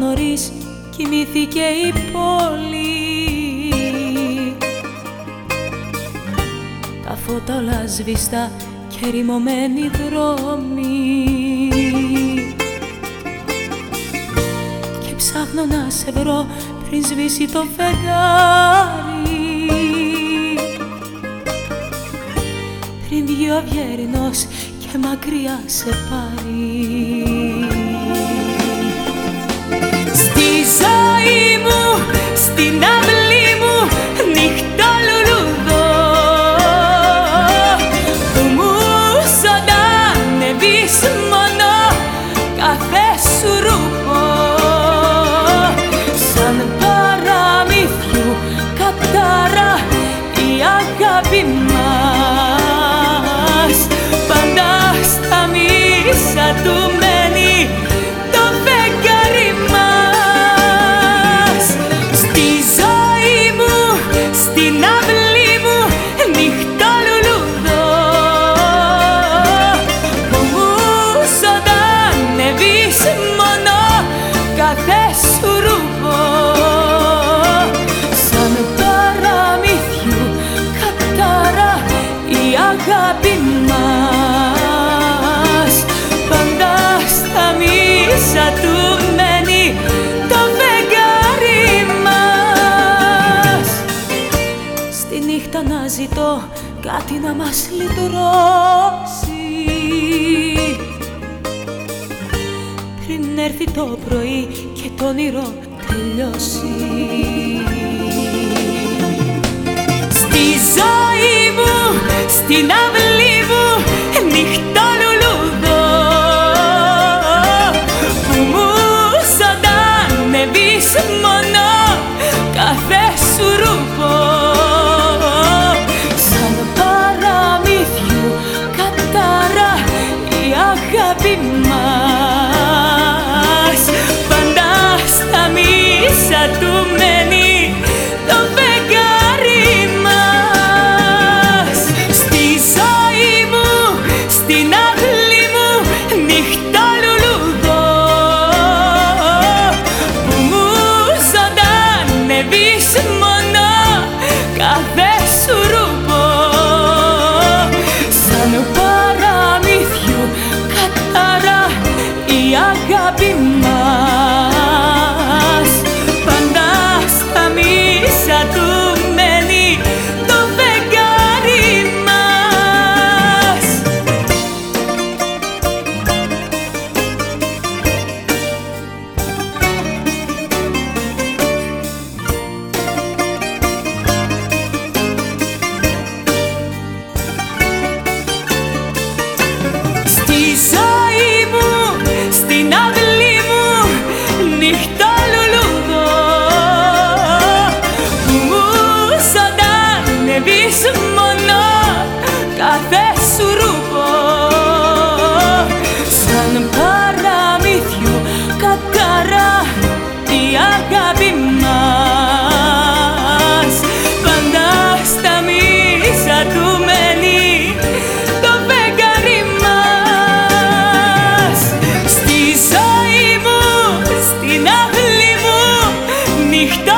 πως από νωρίς κοιμήθηκε η πόλη. Τα φώτα όλα σβηστά και ρημωμένοι δρόμοι. Και ψάχνω να σε βρω πριν σβήσει το φεγγάρι. Πριν βγει ο αυγερινός και μακριά σε πάρει έχεις μόνο κάθε σου ρούπο Σαν παραμύθιου κατάρα η αγάπη μας. Πάντα στα μίσα του μένει ζητώ κάτι να μας λυτρώσει. Πριν έρθει το πρωί και το όνειρο τελειώσει. Στη ζωή μου, στην αυλή μου, νύχτα χαρά, η αγάπη μας. Πάντα στα μίσα του μένει το φεγγάρι μας. Στη ζωή μου, στην αυλή μου, νύχτα